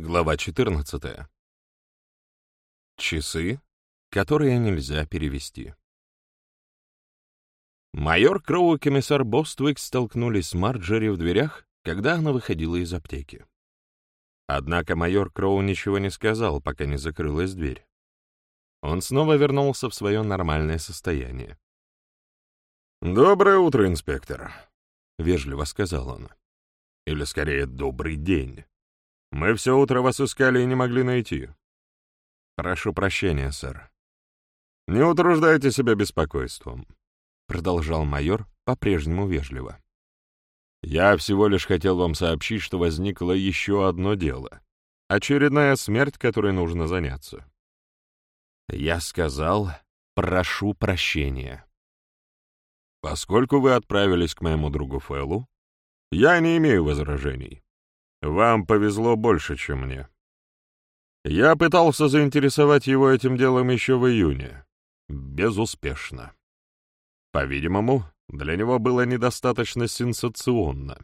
Глава 14. Часы, которые нельзя перевести. Майор Кроу и комиссар Боствик столкнулись с Марджери в дверях, когда она выходила из аптеки. Однако майор Кроу ничего не сказал, пока не закрылась дверь. Он снова вернулся в свое нормальное состояние. «Доброе утро, инспектор», — вежливо сказал он. «Или, скорее, добрый день. Мы все утро вас искали и не могли найти». «Прошу прощения, сэр». «Не утруждайте себя беспокойством», — продолжал майор по-прежнему вежливо. «Я всего лишь хотел вам сообщить, что возникло еще одно дело. Очередная смерть, которой нужно заняться». Я сказал «прошу прощения». Поскольку вы отправились к моему другу Фэллу, я не имею возражений. Вам повезло больше, чем мне. Я пытался заинтересовать его этим делом еще в июне. Безуспешно. По-видимому, для него было недостаточно сенсационно.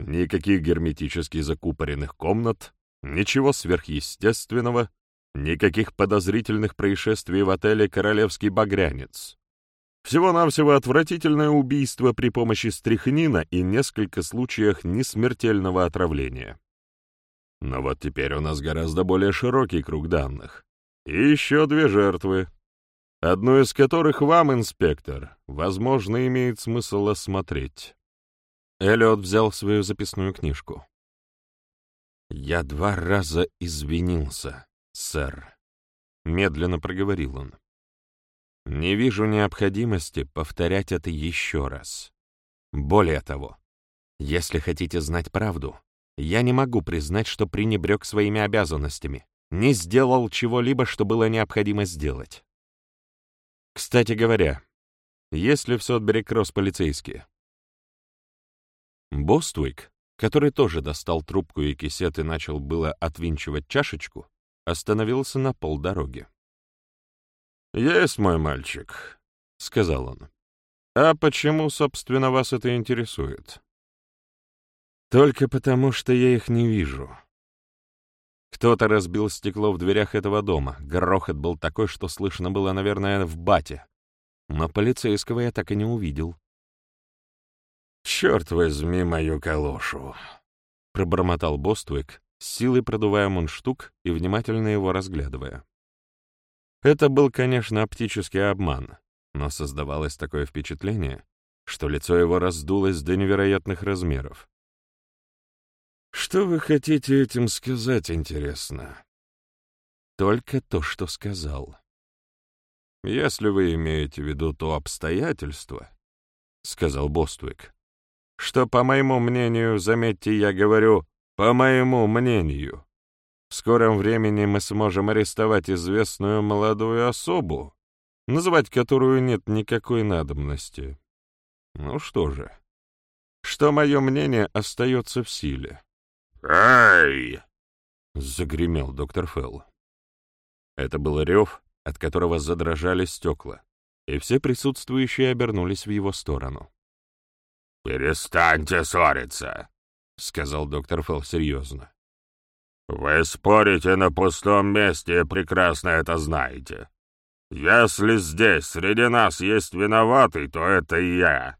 Никаких герметически закупоренных комнат, ничего сверхъестественного, никаких подозрительных происшествий в отеле «Королевский багрянец». Всего-навсего отвратительное убийство при помощи стрихнина и несколько случаев несмертельного отравления. Но вот теперь у нас гораздо более широкий круг данных. И еще две жертвы, одну из которых вам, инспектор, возможно, имеет смысл осмотреть. Эллиот взял свою записную книжку. «Я два раза извинился, сэр», — медленно проговорил он. Не вижу необходимости повторять это еще раз. Более того, если хотите знать правду, я не могу признать, что пренебрег своими обязанностями, не сделал чего-либо, что было необходимо сделать. Кстати говоря, есть ли в Сотбери Кросс полицейские? Боствик, который тоже достал трубку и кисет и начал было отвинчивать чашечку, остановился на полдороги. «Есть мой мальчик», — сказал он. «А почему, собственно, вас это интересует?» «Только потому, что я их не вижу». Кто-то разбил стекло в дверях этого дома. Грохот был такой, что слышно было, наверное, в бате. Но полицейского я так и не увидел. «Черт возьми мою калошу!» — пробормотал Боствик, силой продувая мундштук и внимательно его разглядывая. Это был, конечно, оптический обман, но создавалось такое впечатление, что лицо его раздулось до невероятных размеров. «Что вы хотите этим сказать, интересно?» «Только то, что сказал. Если вы имеете в виду то обстоятельство, — сказал Боствик, — что, по моему мнению, заметьте, я говорю «по моему мнению», скором времени мы сможем арестовать известную молодую особу, называть которую нет никакой надобности. Ну что же, что мое мнение остается в силе. «Ай!» — загремел доктор Фелл. Это был рев, от которого задрожали стекла, и все присутствующие обернулись в его сторону. «Перестаньте ссориться», — сказал доктор Фелл серьезно. «Вы спорите на пустом месте и прекрасно это знаете. Если здесь среди нас есть виноватый, то это я.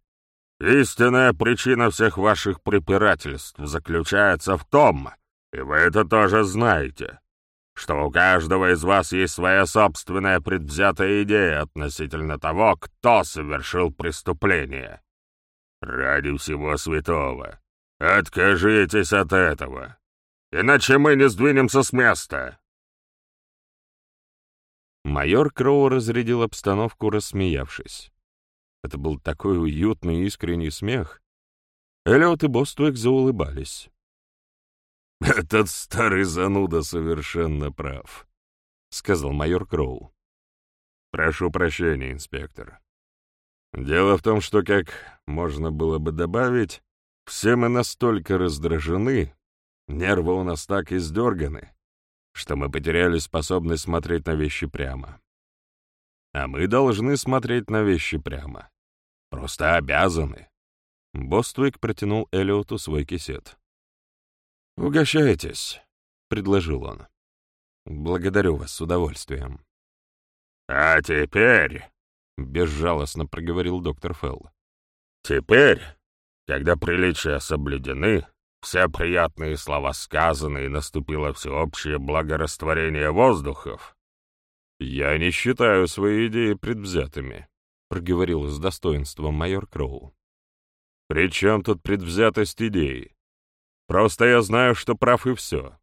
Истинная причина всех ваших препирательств заключается в том, и вы это тоже знаете, что у каждого из вас есть своя собственная предвзятая идея относительно того, кто совершил преступление. Ради всего святого, откажитесь от этого иначе мы не сдвинемся с места!» Майор Кроу разрядил обстановку, рассмеявшись. Это был такой уютный искренний смех. Эллиот и Боствик заулыбались. «Этот старый зануда совершенно прав», — сказал майор Кроу. «Прошу прощения, инспектор. Дело в том, что, как можно было бы добавить, все мы настолько раздражены, Нервы у нас так издерганы, что мы потеряли способность смотреть на вещи прямо. А мы должны смотреть на вещи прямо. Просто обязаны. Боствик протянул Элиоту свой кисет. «Угощайтесь. — предложил он. «Благодарю вас с удовольствием». «А теперь...» — безжалостно проговорил доктор Фелл. «Теперь, когда приличия соблюдены, все приятные слова сказаны и наступило всеобщее благорастворение воздухов, я не считаю свои идеи предвзятыми», — проговорил с достоинством майор Кроу. «При чем тут предвзятость идеи? Просто я знаю, что прав и все.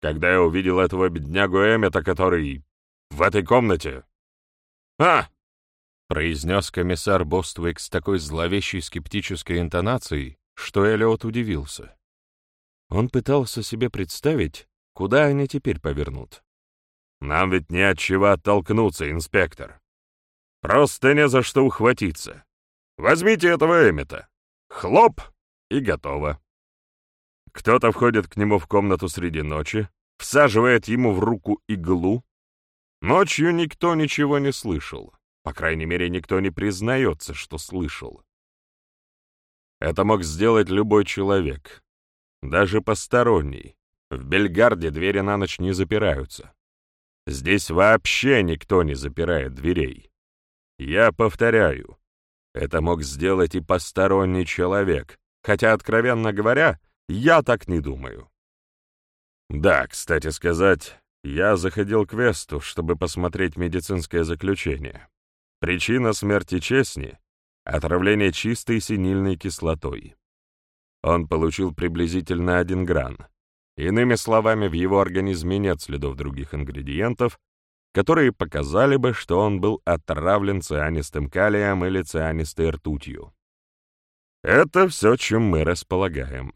Когда я увидел этого беднягу Эммета, который в этой комнате... «А!» — произнес комиссар Боствик с такой зловещей скептической интонацией, что Эллиот удивился. Он пытался себе представить, куда они теперь повернут. «Нам ведь не от чего оттолкнуться, инспектор. Просто не за что ухватиться. Возьмите этого Эммета. Хлоп, и готово. Кто-то входит к нему в комнату среди ночи, всаживает ему в руку иглу. Ночью никто ничего не слышал. По крайней мере, никто не признается, что слышал. Это мог сделать любой человек, даже посторонний. В Бельгарде двери на ночь не запираются. Здесь вообще никто не запирает дверей. Я повторяю, это мог сделать и посторонний человек, хотя, откровенно говоря, я так не думаю. Да, кстати сказать, я заходил к Весту, чтобы посмотреть медицинское заключение. Причина смерти Чесни — отравление чистой синильной кислотой. Он получил приблизительно один гран. Иными словами, в его организме нет следов других ингредиентов, которые показали бы, что он был отравлен цианистым калием или цианистой ртутью. Это все, чем мы располагаем.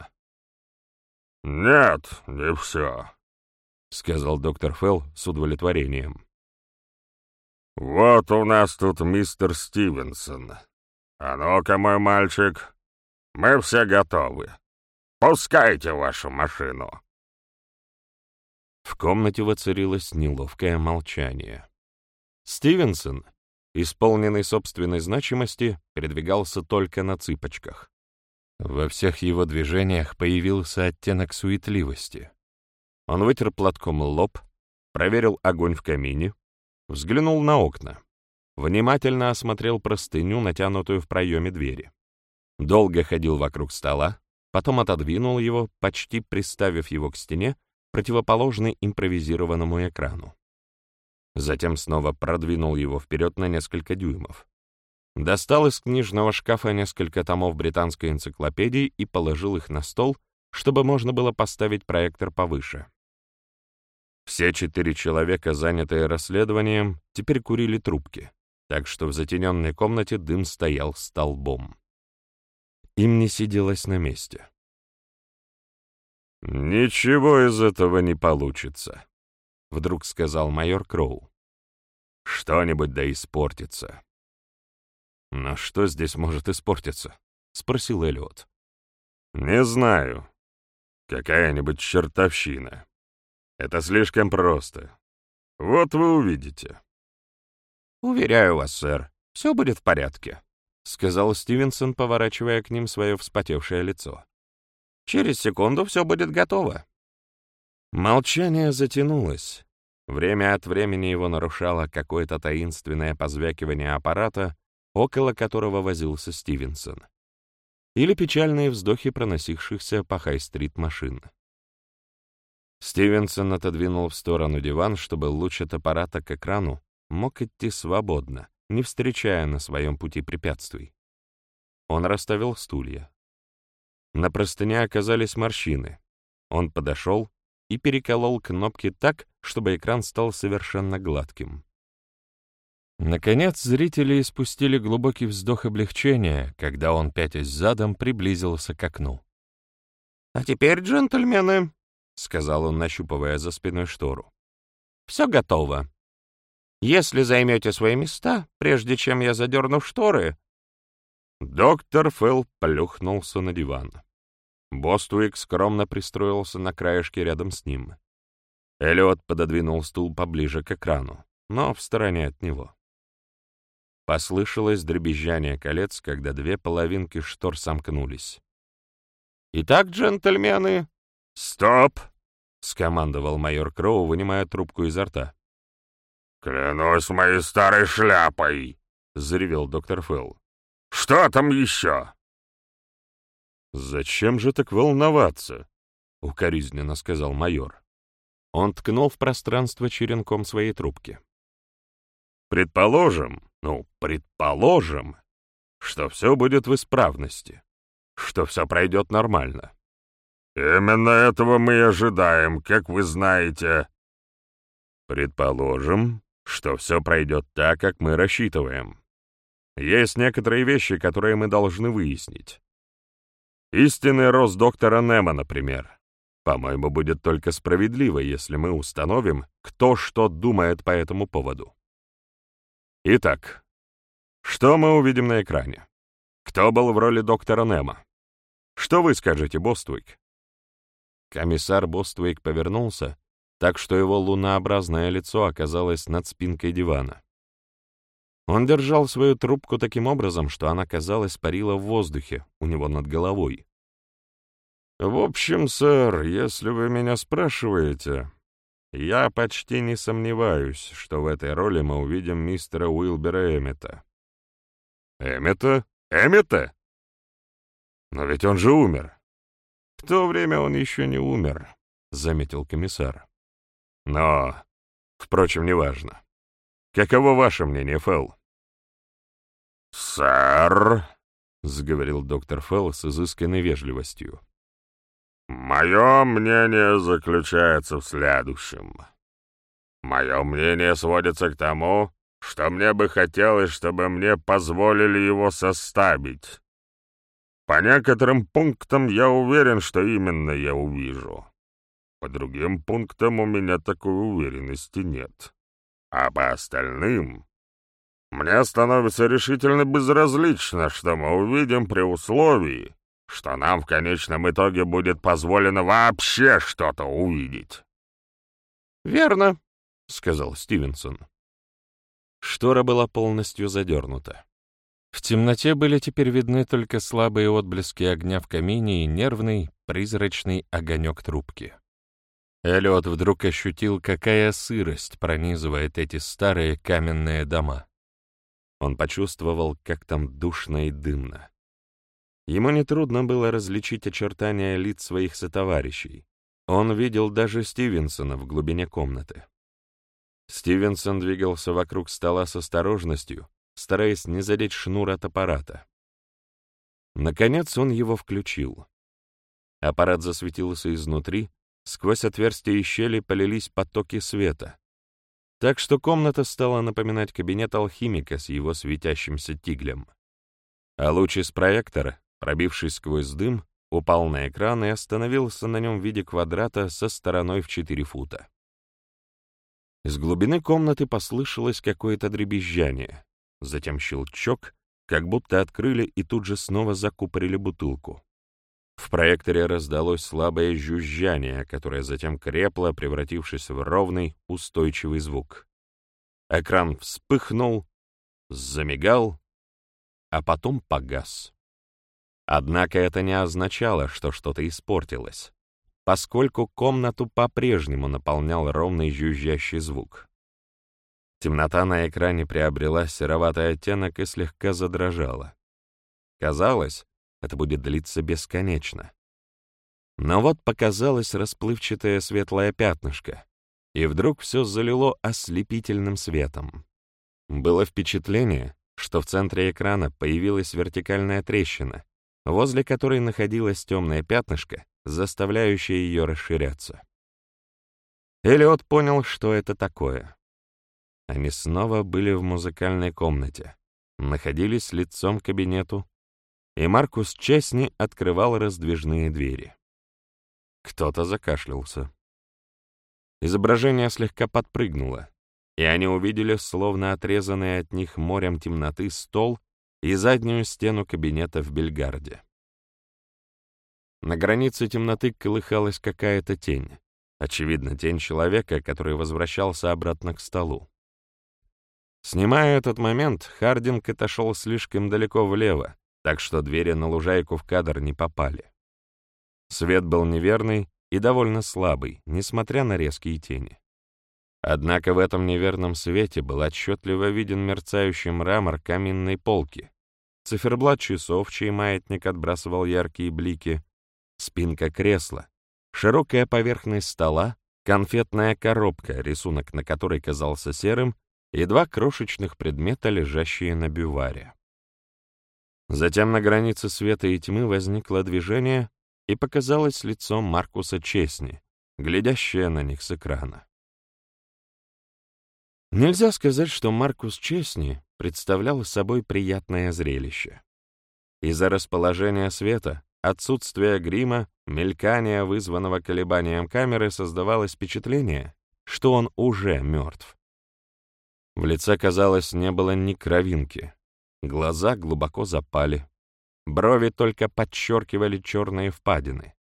«Нет, не все», — сказал доктор Фелл с удовлетворением. «Вот у нас тут мистер Стивенсон. А ну-ка, мой мальчик, мы все готовы. Пускайте вашу машину». В комнате воцарилось неловкое молчание. Стивенсон, исполненный собственной значимости, передвигался только на цыпочках. Во всех его движениях появился оттенок суетливости. Он вытер платком лоб, проверил огонь в камине, взглянул на окна, внимательно осмотрел простыню, натянутую в проеме двери. Долго ходил вокруг стола, потом отодвинул его, почти приставив его к стене, противоположный импровизированному экрану. Затем снова продвинул его вперед на несколько дюймов. Достал из книжного шкафа несколько томов британской энциклопедии и положил их на стол, чтобы можно было поставить проектор повыше. Все четыре человека, занятые расследованием, теперь курили трубки, так что в затененной комнате дым стоял столбом. Им не сиделось на месте. «Ничего из этого не получится», — вдруг сказал майор Кроу. «Что-нибудь да испортится». «Но что здесь может испортиться?» — спросил Эллиот. «Не знаю. Какая-нибудь чертовщина. Это слишком просто. Вот вы увидите». «Уверяю вас, сэр, все будет в порядке», — сказал Стивенсон, поворачивая к ним свое вспотевшее лицо. Через секунду все будет готово». Молчание затянулось. Время от времени его нарушало какое-то таинственное позвякивание аппарата, около которого возился Стивенсон. Или печальные вздохи проносившихся по Хай-стрит машин. Стивенсон отодвинул в сторону диван, чтобы луч от аппарата к экрану мог идти свободно, не встречая на своем пути препятствий. Он расставил стулья. На простыне оказались морщины. Он подошел и переколол кнопки так, чтобы экран стал совершенно гладким. Наконец зрители испустили глубокий вздох облегчения, когда он, пятясь задом, приблизился к окну. «А теперь, джентльмены», — сказал он, нащупывая за спиной штору, — «все готово. Если займете свои места, прежде чем я задерну шторы, Доктор Фелл плюхнулся на диван. Боствик скромно пристроился на краешке рядом с ним. Эллиот пододвинул стул поближе к экрану, но в стороне от него. Послышалось дребезжание колец, когда две половинки штор сомкнулись. «Итак, джентльмены...» «Стоп!» — скомандовал майор Кроу, вынимая трубку изо рта. «Клянусь моей старой шляпой!» — заревел доктор Фелл. «Что там еще?» «Зачем же так волноваться?» — укоризненно сказал майор. Он ткнул в пространство черенком своей трубки. «Предположим, ну, предположим, что все будет в исправности, что все пройдет нормально. «Именно этого мы и ожидаем, как вы знаете». «Предположим, что все пройдет так, как мы рассчитываем. Есть некоторые вещи, которые мы должны выяснить. Истинный рост доктора Немо, например. По-моему, будет только справедливо, если мы установим, кто что думает по этому поводу. Итак, что мы увидим на экране? Кто был в роли доктора Немо? Что вы скажете, Боствик? Комиссар Боствейк повернулся, так что его лунообразное лицо оказалось над спинкой дивана. Он держал свою трубку таким образом, что она, казалось, парила в воздухе у него над головой. «В общем, сэр, если вы меня спрашиваете, я почти не сомневаюсь, что в этой роли мы увидим мистера Уилбера Эммета». «Эммета? Эммета? Но ведь он же умер». «В то время он еще не умер», — заметил комиссар. «Но, впрочем, неважно. Каково ваше мнение, Фелл?» «Сэр», — заговорил доктор Фелл с изысканной вежливостью, «мое мнение заключается в следующем. Мое мнение сводится к тому, что мне бы хотелось, чтобы мне позволили его составить. По некоторым пунктам я уверен, что именно я увижу. По другим пунктам у меня такой уверенности нет. А по остальным мне становится решительно безразлично, что мы увидим при условии, что нам в конечном итоге будет позволено вообще что-то увидеть. «Верно», — сказал Стивенсон. Штора была полностью задернута. В темноте были теперь видны только слабые отблески огня в камине и нервный, призрачный огонек трубки. Эллиот вдруг ощутил, какая сырость пронизывает эти старые каменные дома. Он почувствовал, как там душно и дымно. Ему нетрудно было различить очертания лиц своих сотоварищей. Он видел даже Стивенсона в глубине комнаты. Стивенсон двигался вокруг стола с осторожностью, стараясь не задеть шнур от аппарата. Наконец он его включил. Аппарат засветился изнутри, сквозь отверстия и щели полились потоки света, так что комната стала напоминать кабинет алхимика с его светящимся тиглем. А луч из проектора, пробившись сквозь дым, упал на экран и остановился на нем в виде квадрата со стороной в 4 фута. Из глубины комнаты послышалось какое-то дребезжание затем щелчок, как будто открыли и тут же снова закупорили бутылку. В проекторе раздалось слабое жужжание, которое затем крепло, превратившись в ровный, устойчивый звук. Экран вспыхнул, замигал, а потом погас. Однако это не означало, что что-то испортилось, поскольку комнату по-прежнему наполнял ровный жужжащий звук. Темнота на экране приобрела сероватый оттенок и слегка задрожала. Казалось, это будет длиться бесконечно. Но вот показалось расплывчатое светлое пятнышко, и вдруг все залило ослепительным светом. Было впечатление, что в центре экрана появилась вертикальная трещина, возле которой находилось темное пятнышко, заставляющее ее расширяться. Элиот понял, что это такое. Они снова были в музыкальной комнате, находились лицом к кабинету, и Маркус Честни открывал раздвижные двери. Кто-то закашлялся. Изображение слегка подпрыгнуло, и они увидели, словно отрезанный от них морем темноты, стол и заднюю стену кабинета в Бельгарде. На границе темноты колыхалась какая-то тень, очевидно, тень человека, который возвращался обратно к столу. Снимая этот момент, Хардинг отошел слишком далеко влево, так что двери на лужайку в кадр не попали. Свет был неверный, и довольно слабый, несмотря на резкие тени. Однако в этом неверном свете был отчетливо виден мерцающий мрамор каминной полки, циферблат часов, чей маятник отбрасывал яркие блики, спинка кресла, широкая поверхность стола, конфетная коробка, рисунок на которой казался серым, и два крошечных предмета, лежащие на бюваре. Затем на границе света и тьмы возникло движение, и показалось лицо Маркуса Чесни, глядящее на них с экрана. Нельзя сказать, что Маркус Чесни представлял собой приятное зрелище. Из-за расположения света, отсутствия грима, мелькания, вызванного колебанием камеры, создавалось впечатление, что он уже мертв. В лице, казалось, не было ни кровинки. Глаза глубоко запали. Брови только подчеркивали черные впадины.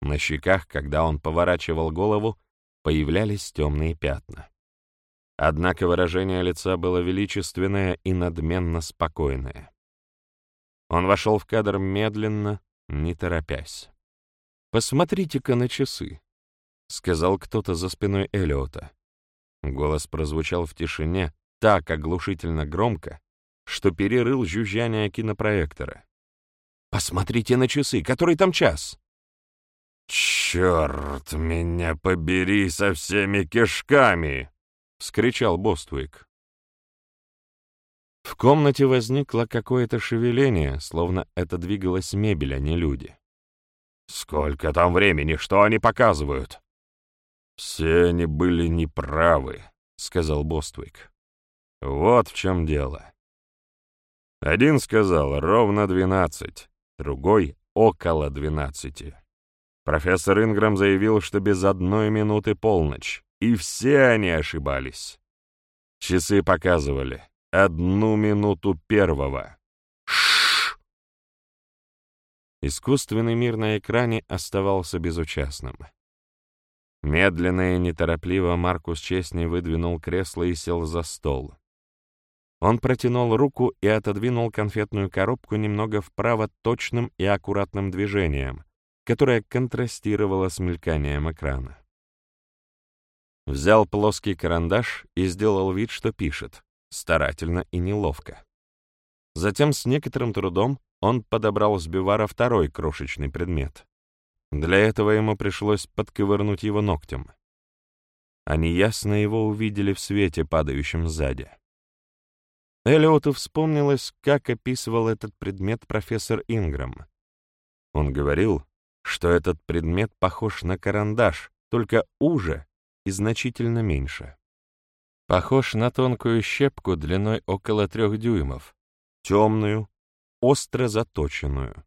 На щеках, когда он поворачивал голову, появлялись темные пятна. Однако выражение лица было величественное и надменно спокойное. Он вошел в кадр медленно, не торопясь. «Посмотрите-ка на часы», — сказал кто-то за спиной Элиота. Голос прозвучал в тишине так оглушительно громко, что перерыл жужжание кинопроектора. «Посмотрите на часы, который там час?» «Черт меня побери со всеми кишками!» — вскричал Боствик. В комнате возникло какое-то шевеление, словно это двигалась мебель, а не люди. «Сколько там времени? Что они показывают?» «Все они были неправы», — сказал Боствик. «Вот в чем дело. Один сказал ровно двенадцать, другой — около двенадцати. Профессор Инграм заявил, что без одной минуты полночь, и все они ошибались. Часы показывали одну минуту первого. Шш! Искусственный мир на экране оставался безучастным. Медленно и неторопливо Маркус Честни выдвинул кресло и сел за стол. Он протянул руку и отодвинул конфетную коробку немного вправо точным и аккуратным движением, которое контрастировало с мельканием экрана. Взял плоский карандаш и сделал вид, что пишет, старательно и неловко. Затем с некоторым трудом он подобрал с бивара второй крошечный предмет. Для этого ему пришлось подковырнуть его ногтем. Они ясно его увидели в свете, падающем сзади. Эллиоту вспомнилось, как описывал этот предмет профессор Инграм. Он говорил, что этот предмет похож на карандаш, только уже и значительно меньше. Похож на тонкую щепку длиной около трех дюймов, темную, остро заточенную.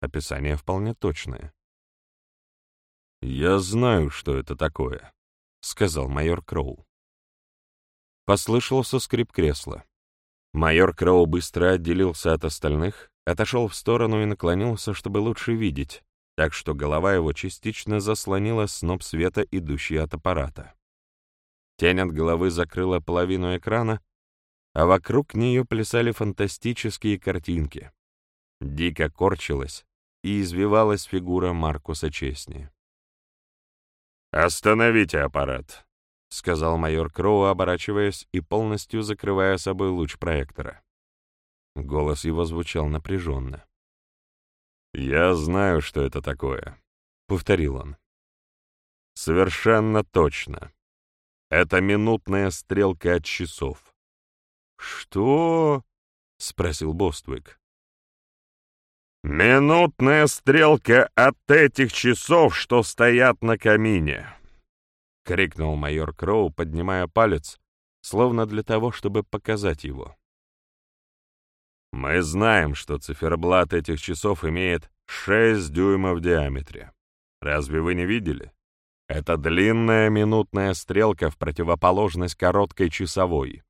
Описание вполне точное. «Я знаю, что это такое», — сказал майор Кроу. Послышался скрип кресла. Майор Кроу быстро отделился от остальных, отошел в сторону и наклонился, чтобы лучше видеть, так что голова его частично заслонила сноп света, идущий от аппарата. Тень от головы закрыла половину экрана, а вокруг нее плясали фантастические картинки. Дико корчилась и извивалась фигура Маркуса Честни. «Остановите аппарат», — сказал майор Кроу, оборачиваясь и полностью закрывая собой луч проектора. Голос его звучал напряженно. «Я знаю, что это такое», — повторил он. «Совершенно точно. Это минутная стрелка от часов». «Что?» — спросил Боствик. «Минутная стрелка от этих часов, что стоят на камине!» — крикнул майор Кроу, поднимая палец, словно для того, чтобы показать его. Мы знаем, что циферблат этих часов имеет 6 дюймов в диаметре. Разве вы не видели? Это длинная минутная стрелка в противоположность короткой часовой.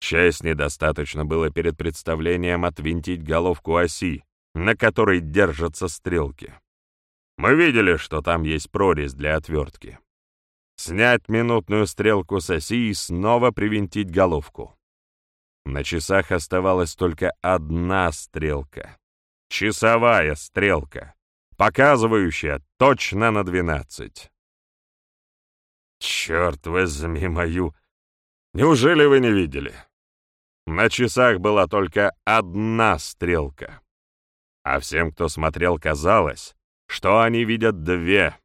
Честь недостаточно было перед представлением отвинтить головку оси, на которой держатся стрелки. Мы видели, что там есть прорезь для отвертки. Снять минутную стрелку с оси и снова привинтить головку. На часах оставалась только одна стрелка. Часовая стрелка. показывающая точно на двенадцать. Черт возьми мою! Неужели вы не видели? На часах была только одна стрелка. А всем, кто смотрел, казалось, что они видят две.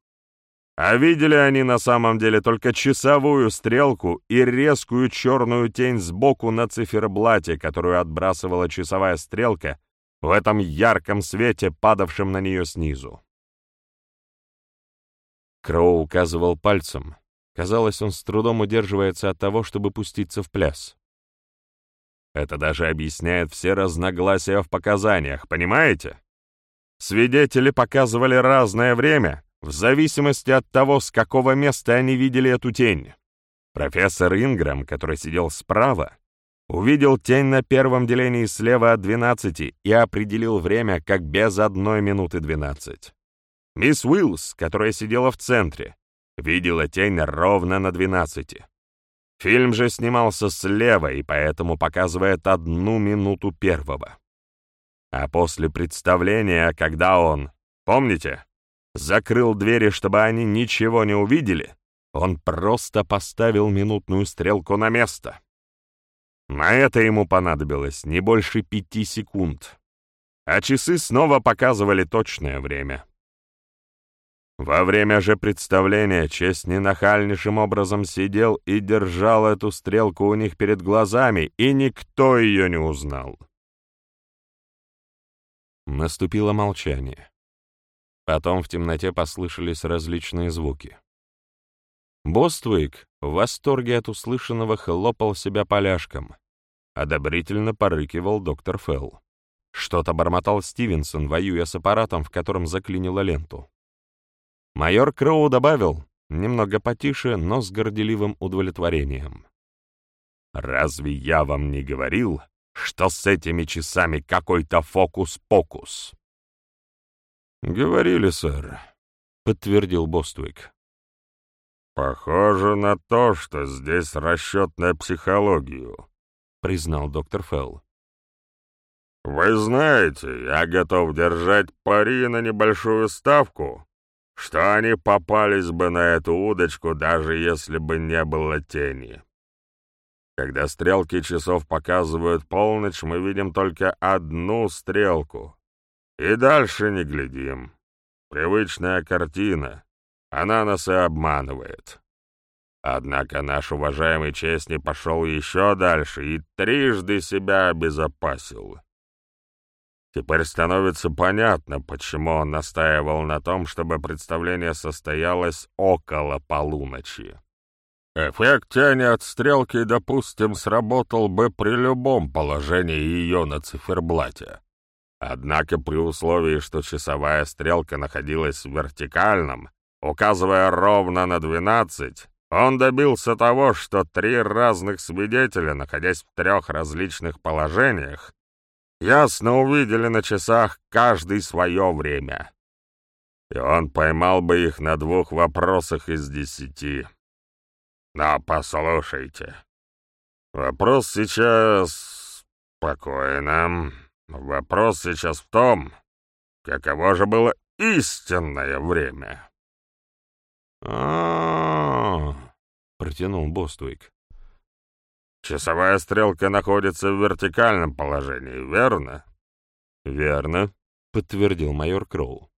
А видели они на самом деле только часовую стрелку и резкую черную тень сбоку на циферблате, которую отбрасывала часовая стрелка в этом ярком свете, падавшем на нее снизу. Кроу указывал пальцем. Казалось, он с трудом удерживается от того, чтобы пуститься в пляс. Это даже объясняет все разногласия в показаниях, понимаете? Свидетели показывали разное время, в зависимости от того, с какого места они видели эту тень. Профессор Инграм, который сидел справа, увидел тень на первом делении слева от 12 и определил время как без одной минуты 12. Мисс Уиллс, которая сидела в центре, видела тень ровно на 12. Фильм же снимался слева и поэтому показывает одну минуту первого. А после представления, когда он, помните, закрыл двери, чтобы они ничего не увидели, он просто поставил минутную стрелку на место. На это ему понадобилось не больше пяти секунд, а часы снова показывали точное время. Во время же представления честь ненахальнейшим образом сидел и держал эту стрелку у них перед глазами, и никто ее не узнал. Наступило молчание. Потом в темноте послышались различные звуки. Боствейк в восторге от услышанного хлопал себя поляшком. Одобрительно порыкивал доктор Фелл. Что-то бормотал Стивенсон, воюя с аппаратом, в котором заклинило ленту. Майор Кроу добавил, немного потише, но с горделивым удовлетворением. «Разве я вам не говорил, что с этими часами какой-то фокус-покус?» «Говорили, сэр», — подтвердил Боствик. «Похоже на то, что здесь расчет на психологию», — признал доктор Фелл. «Вы знаете, я готов держать пари на небольшую ставку, что они попались бы на эту удочку, даже если бы не было тени. Когда стрелки часов показывают полночь, мы видим только одну стрелку, и дальше не глядим. Привычная картина, она нас и обманывает. Однако наш уважаемый честный пошел еще дальше и трижды себя обезопасил. Теперь становится понятно, почему он настаивал на том, чтобы представление состоялось около полуночи. Эффект тени от стрелки, допустим, сработал бы при любом положении ее на циферблате. Однако при условии, что часовая стрелка находилась в вертикальном, указывая ровно на 12, он добился того, что три разных свидетеля, находясь в трех различных положениях, ясно увидели на часах каждый свое время. И он поймал бы их на двух вопросах из десяти. Но послушайте, вопрос сейчас... спокойно. Вопрос сейчас в том, каково же было истинное время. а протянул Боствик. Часовая стрелка находится в вертикальном положении, верно? Верно, подтвердил майор Кроу.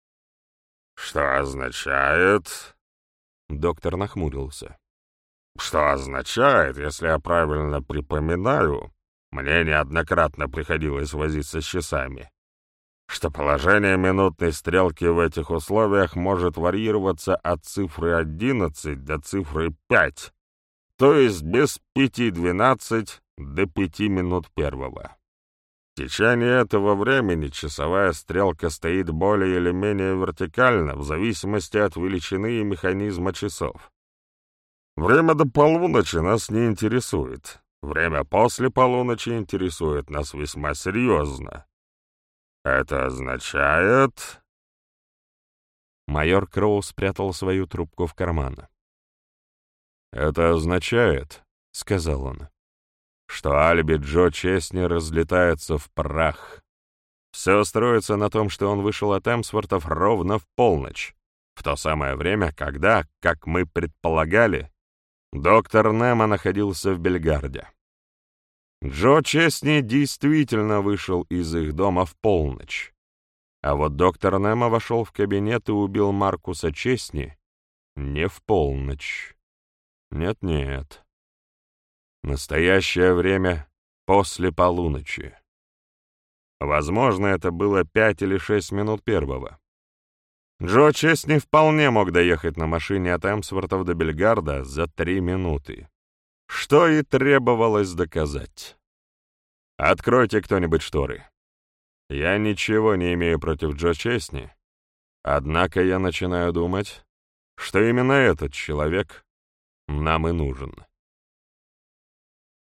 Что означает... Доктор нахмурился. Что означает, если я правильно припоминаю, мне неоднократно приходилось возиться с часами, что положение минутной стрелки в этих условиях может варьироваться от цифры 11 до цифры 5, то есть без пяти двенадцать до пяти минут первого. В течение этого времени часовая стрелка стоит более или менее вертикально, в зависимости от величины и механизма часов. Время до полуночи нас не интересует. Время после полуночи интересует нас весьма серьезно. Это означает... Майор Кроу спрятал свою трубку в карман. «Это означает, — сказал он, — что алиби Джо Честни разлетается в прах. Все строится на том, что он вышел от Эмсвортов ровно в полночь, в то самое время, когда, как мы предполагали, доктор Немо находился в Бельгарде. Джо Честни действительно вышел из их дома в полночь. А вот доктор Немо вошел в кабинет и убил Маркуса Честни не в полночь. Нет-нет. Настоящее время после полуночи. Возможно, это было пять или шесть минут первого. Джо Честни вполне мог доехать на машине от Эмсвортов до Бельгарда за три минуты. Что и требовалось доказать. Откройте кто-нибудь шторы. Я ничего не имею против Джо Честни, однако я начинаю думать, что именно этот человек нам и нужен.